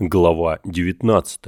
Глава 19.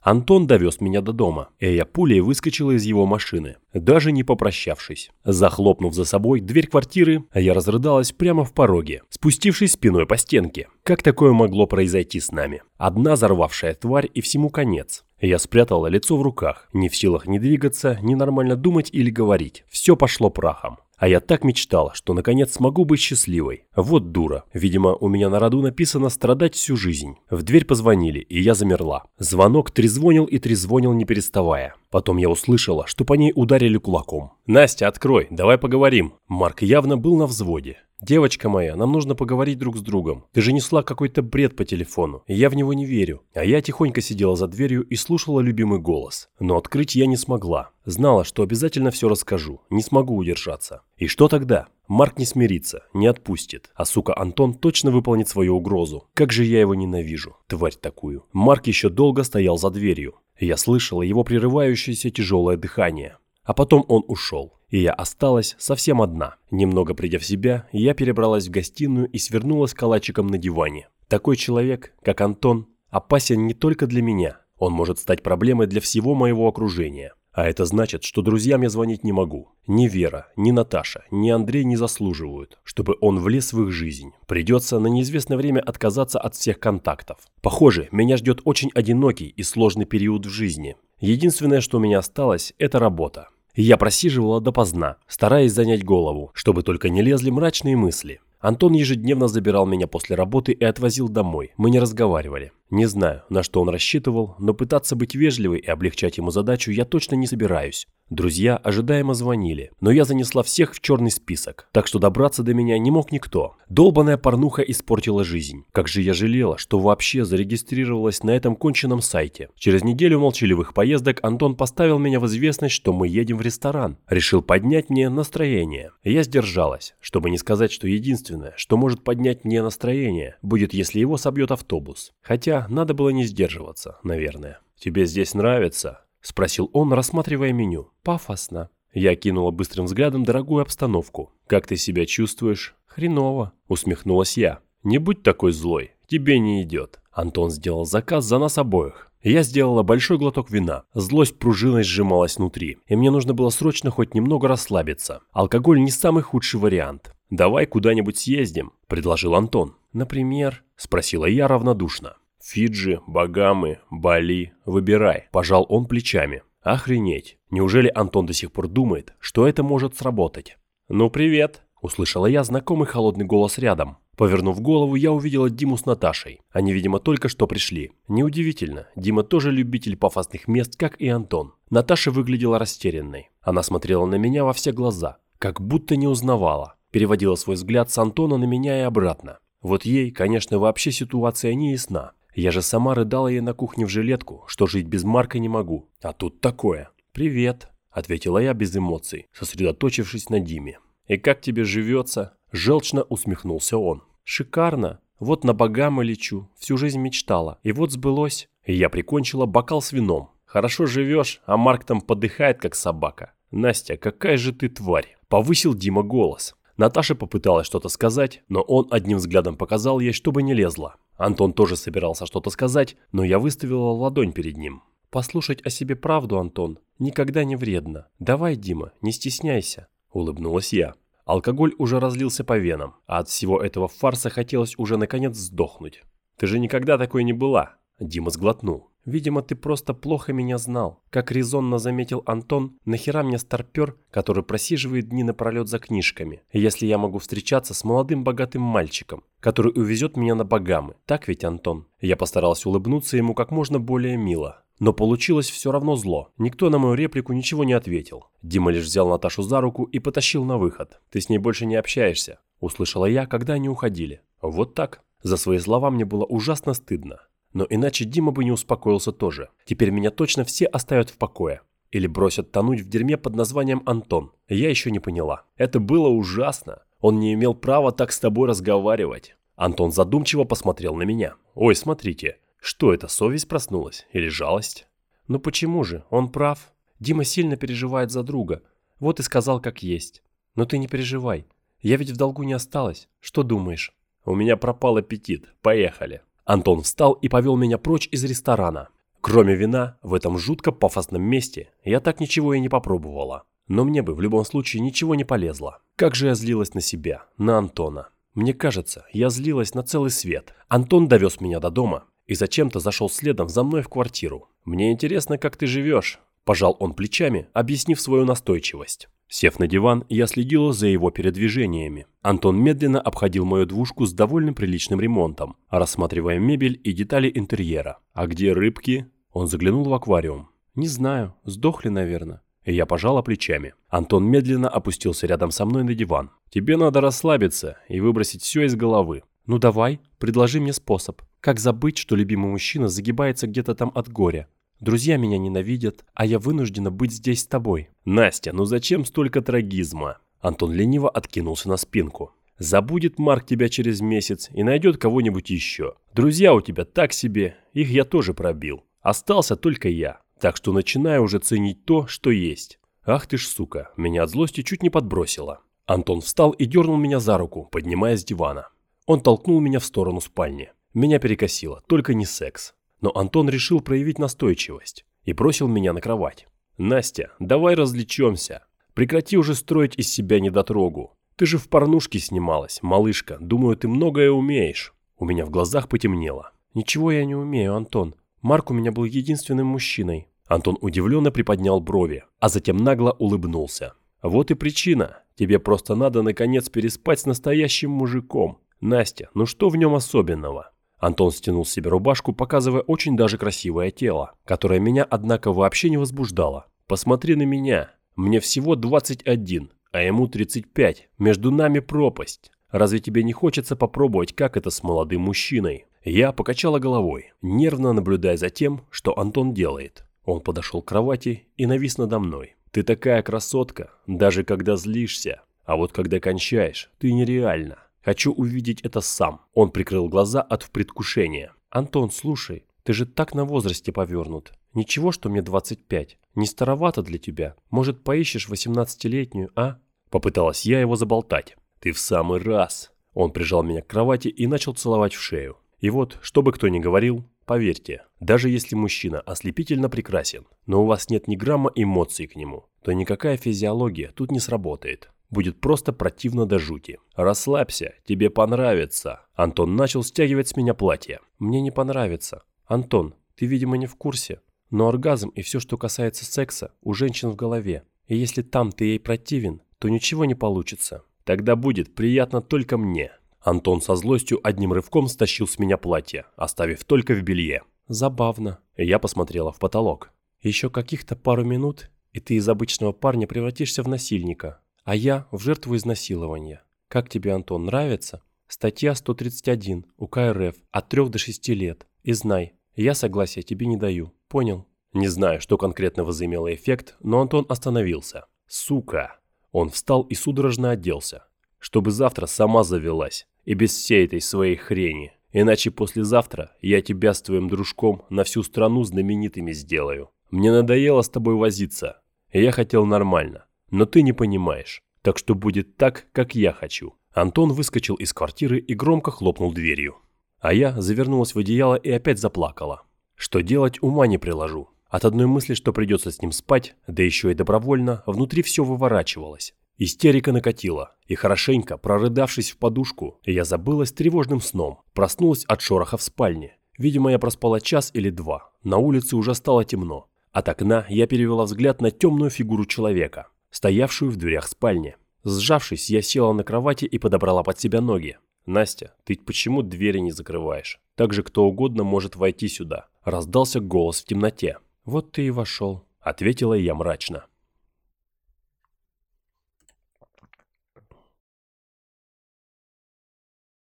Антон довез меня до дома, и я пулей выскочила из его машины, даже не попрощавшись. Захлопнув за собой дверь квартиры, я разрыдалась прямо в пороге, спустившись спиной по стенке. Как такое могло произойти с нами? Одна взорвавшая тварь и всему конец. Я спрятала лицо в руках, не в силах ни двигаться, ни нормально думать или говорить. Все пошло прахом. А я так мечтала, что наконец смогу быть счастливой. Вот дура. Видимо, у меня на роду написано «страдать всю жизнь». В дверь позвонили, и я замерла. Звонок трезвонил и трезвонил не переставая. Потом я услышала, что по ней ударили кулаком. «Настя, открой, давай поговорим». Марк явно был на взводе. «Девочка моя, нам нужно поговорить друг с другом. Ты же несла какой-то бред по телефону, и я в него не верю». А я тихонько сидела за дверью и слушала любимый голос. Но открыть я не смогла. Знала, что обязательно все расскажу, не смогу удержаться. И что тогда? Марк не смирится, не отпустит. А сука Антон точно выполнит свою угрозу. Как же я его ненавижу, тварь такую. Марк еще долго стоял за дверью. Я слышала его прерывающееся тяжелое дыхание. А потом он ушел, и я осталась совсем одна. Немного придя в себя, я перебралась в гостиную и свернулась калачиком на диване. Такой человек, как Антон, опасен не только для меня. Он может стать проблемой для всего моего окружения. А это значит, что друзьям я звонить не могу. Ни Вера, ни Наташа, ни Андрей не заслуживают, чтобы он влез в их жизнь. Придется на неизвестное время отказаться от всех контактов. Похоже, меня ждет очень одинокий и сложный период в жизни. Единственное, что у меня осталось, это работа. Я просиживала допоздна, стараясь занять голову, чтобы только не лезли мрачные мысли. Антон ежедневно забирал меня после работы и отвозил домой. Мы не разговаривали. Не знаю, на что он рассчитывал, но пытаться быть вежливой и облегчать ему задачу я точно не собираюсь. Друзья ожидаемо звонили, но я занесла всех в черный список, так что добраться до меня не мог никто. Долбаная порнуха испортила жизнь. Как же я жалела, что вообще зарегистрировалась на этом конченном сайте. Через неделю молчаливых поездок Антон поставил меня в известность, что мы едем в ресторан. Решил поднять мне настроение. Я сдержалась, чтобы не сказать, что единственное, что может поднять мне настроение, будет, если его собьет автобус. Хотя надо было не сдерживаться, наверное. «Тебе здесь нравится?» – спросил он, рассматривая меню. «Пафосно». Я кинула быстрым взглядом дорогую обстановку. «Как ты себя чувствуешь?» «Хреново», – усмехнулась я. «Не будь такой злой, тебе не идет». Антон сделал заказ за нас обоих. Я сделала большой глоток вина. Злость пружиной сжималась внутри, и мне нужно было срочно хоть немного расслабиться. Алкоголь не самый худший вариант. «Давай куда-нибудь съездим», – предложил Антон. «Например?» – спросила я равнодушно. Фиджи, Багамы, Бали, выбирай. Пожал он плечами. Охренеть. Неужели Антон до сих пор думает, что это может сработать? Ну привет. Услышала я знакомый холодный голос рядом. Повернув голову, я увидела Диму с Наташей. Они, видимо, только что пришли. Неудивительно, Дима тоже любитель пафосных мест, как и Антон. Наташа выглядела растерянной. Она смотрела на меня во все глаза, как будто не узнавала. Переводила свой взгляд с Антона на меня и обратно. Вот ей, конечно, вообще ситуация не ясна. Я же сама рыдала ей на кухне в жилетку, что жить без Марка не могу. А тут такое. «Привет», — ответила я без эмоций, сосредоточившись на Диме. «И как тебе живется?» Желчно усмехнулся он. «Шикарно. Вот на богам лечу. Всю жизнь мечтала. И вот сбылось». И я прикончила бокал с вином. «Хорошо живешь, а Марк там подыхает, как собака». «Настя, какая же ты тварь!» Повысил Дима голос. Наташа попыталась что-то сказать, но он одним взглядом показал ей, чтобы не лезла. Антон тоже собирался что-то сказать, но я выставила ладонь перед ним. «Послушать о себе правду, Антон, никогда не вредно. Давай, Дима, не стесняйся», – улыбнулась я. Алкоголь уже разлился по венам, а от всего этого фарса хотелось уже наконец сдохнуть. «Ты же никогда такой не была», – Дима сглотнул. Видимо, ты просто плохо меня знал. Как резонно заметил Антон, нахера мне старпер, который просиживает дни напролет за книжками, если я могу встречаться с молодым богатым мальчиком, который увезет меня на Багамы. Так ведь, Антон? Я постарался улыбнуться ему как можно более мило. Но получилось все равно зло. Никто на мою реплику ничего не ответил. Дима лишь взял Наташу за руку и потащил на выход. «Ты с ней больше не общаешься», – услышала я, когда они уходили. Вот так. За свои слова мне было ужасно стыдно. Но иначе Дима бы не успокоился тоже. Теперь меня точно все оставят в покое. Или бросят тонуть в дерьме под названием Антон. Я еще не поняла. Это было ужасно. Он не имел права так с тобой разговаривать. Антон задумчиво посмотрел на меня. Ой, смотрите. Что это, совесть проснулась? Или жалость? Ну почему же? Он прав. Дима сильно переживает за друга. Вот и сказал, как есть. Но ты не переживай. Я ведь в долгу не осталась. Что думаешь? У меня пропал аппетит. Поехали. Антон встал и повел меня прочь из ресторана. Кроме вина, в этом жутко пафосном месте я так ничего и не попробовала. Но мне бы в любом случае ничего не полезло. Как же я злилась на себя, на Антона. Мне кажется, я злилась на целый свет. Антон довез меня до дома и зачем-то зашел следом за мной в квартиру. «Мне интересно, как ты живешь», – пожал он плечами, объяснив свою настойчивость. Сев на диван, я следила за его передвижениями. Антон медленно обходил мою двушку с довольно приличным ремонтом, рассматривая мебель и детали интерьера. «А где рыбки?» Он заглянул в аквариум. «Не знаю, сдохли, наверное». Я пожала плечами. Антон медленно опустился рядом со мной на диван. «Тебе надо расслабиться и выбросить все из головы». «Ну давай, предложи мне способ. Как забыть, что любимый мужчина загибается где-то там от горя? Друзья меня ненавидят, а я вынуждена быть здесь с тобой». «Настя, ну зачем столько трагизма?» Антон лениво откинулся на спинку. Забудет Марк тебя через месяц и найдет кого-нибудь еще. Друзья у тебя так себе, их я тоже пробил. Остался только я, так что начинаю уже ценить то, что есть. Ах ты ж сука, меня от злости чуть не подбросило. Антон встал и дернул меня за руку, поднимая с дивана. Он толкнул меня в сторону спальни. Меня перекосило, только не секс. Но Антон решил проявить настойчивость и бросил меня на кровать. «Настя, давай развлечемся. Прекрати уже строить из себя недотрогу. Ты же в порнушке снималась, малышка. Думаю, ты многое умеешь». У меня в глазах потемнело. «Ничего я не умею, Антон. Марк у меня был единственным мужчиной. Антон удивленно приподнял брови, а затем нагло улыбнулся. Вот и причина. Тебе просто надо наконец переспать с настоящим мужиком. Настя, ну что в нем особенного? Антон стянул с себя рубашку, показывая очень даже красивое тело, которое меня, однако, вообще не возбуждало. Посмотри на меня. Мне всего 21, а ему 35. Между нами пропасть. Разве тебе не хочется попробовать, как это с молодым мужчиной? Я покачала головой, нервно наблюдая за тем, что Антон делает. Он подошел к кровати и навис надо мной. «Ты такая красотка, даже когда злишься. А вот когда кончаешь, ты нереальна. Хочу увидеть это сам». Он прикрыл глаза от предвкушения. «Антон, слушай, ты же так на возрасте повернут. Ничего, что мне 25. Не старовато для тебя. Может, поищешь 18-летнюю, а?» Попыталась я его заболтать. «Ты в самый раз!» Он прижал меня к кровати и начал целовать в шею. И вот, что бы кто ни говорил, поверьте, даже если мужчина ослепительно прекрасен, но у вас нет ни грамма эмоций к нему, то никакая физиология тут не сработает. Будет просто противно до жути. Расслабься, тебе понравится. Антон начал стягивать с меня платье. Мне не понравится. Антон, ты, видимо, не в курсе. Но оргазм и все, что касается секса, у женщин в голове. И если там ты ей противен, то ничего не получится. Тогда будет приятно только мне. Антон со злостью одним рывком стащил с меня платье, оставив только в белье. Забавно. Я посмотрела в потолок. Еще каких-то пару минут, и ты из обычного парня превратишься в насильника, а я в жертву изнасилования. Как тебе, Антон, нравится? Статья 131 УК РФ от 3 до 6 лет. И знай, я согласия тебе не даю. Понял? Не знаю, что конкретно возымело эффект, но Антон остановился. Сука. Он встал и судорожно оделся. Чтобы завтра сама завелась. И без всей этой своей хрени. Иначе послезавтра я тебя с твоим дружком на всю страну знаменитыми сделаю. Мне надоело с тобой возиться. Я хотел нормально. Но ты не понимаешь. Так что будет так, как я хочу. Антон выскочил из квартиры и громко хлопнул дверью. А я завернулась в одеяло и опять заплакала. Что делать, ума не приложу. От одной мысли, что придется с ним спать, да еще и добровольно, внутри все выворачивалось. Истерика накатила, и хорошенько, прорыдавшись в подушку, я забылась тревожным сном, проснулась от шороха в спальне. Видимо, я проспала час или два. На улице уже стало темно. От окна я перевела взгляд на темную фигуру человека, стоявшую в дверях спальни. Сжавшись, я села на кровати и подобрала под себя ноги. «Настя, ты почему двери не закрываешь? Так же кто угодно может войти сюда». Раздался голос в темноте. «Вот ты и вошел», — ответила я мрачно.